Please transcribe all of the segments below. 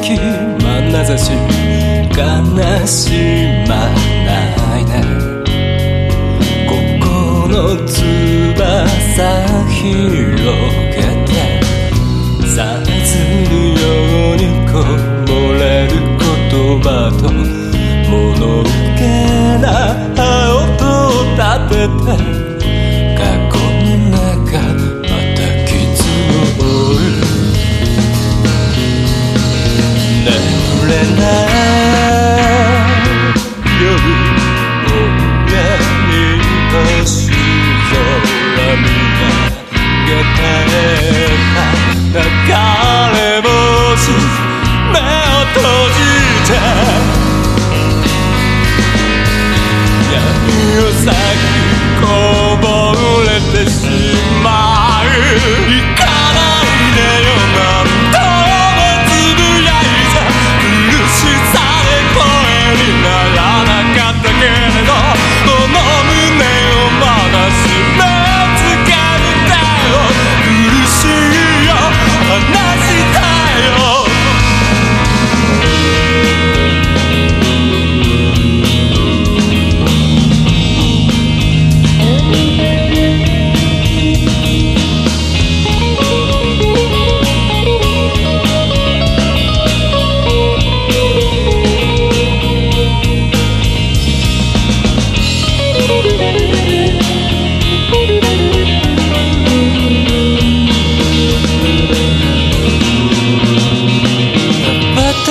き眼差し悲しまないねここの翼広げてさするようにこぼれる言葉と物憂な音を立てて tonight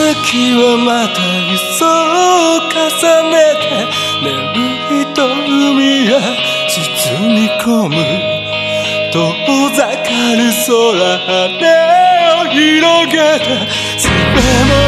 月はまた一層重ねて眠いと海が沈み込む。遠ざかる空羽を広げて全ても